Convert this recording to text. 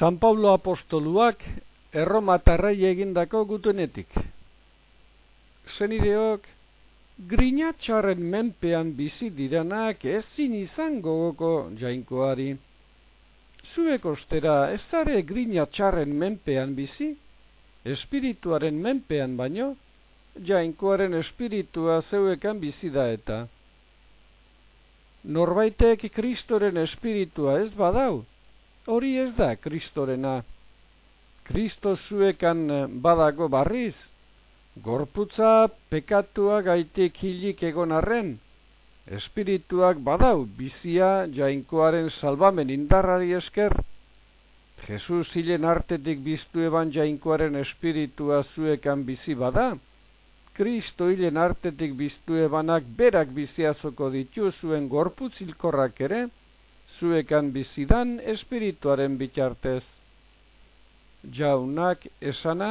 San Paulo apostoluak erromatarrai egindako gutunetik. Zenideok, grinatxarren menpean bizi diranak ezin izan gogoko jainkoari. Zuek ostera ez zare grinatxarren menpean bizi? Espirituaren menpean baino, jainkoaren espiritua zeuekan bizi da eta. Norbaitek kristoren espiritua ez badau, hori ez da kristorena. Kristo zuekan eh, badago barriz, gorputza pekatua gaitik hilik egon arren, espirituak badau bizia jainkoaren salbamen indarrari esker, Jesus hilen artetik biztu eban jainkoaren espiritua zuekan bizi bada, Kristo hilen artetik biztu ebanak berak biziazoko ditu zuen gorputzilkorrak ere, zuekan bizidan espirituaren bitartez. Jaunak esana,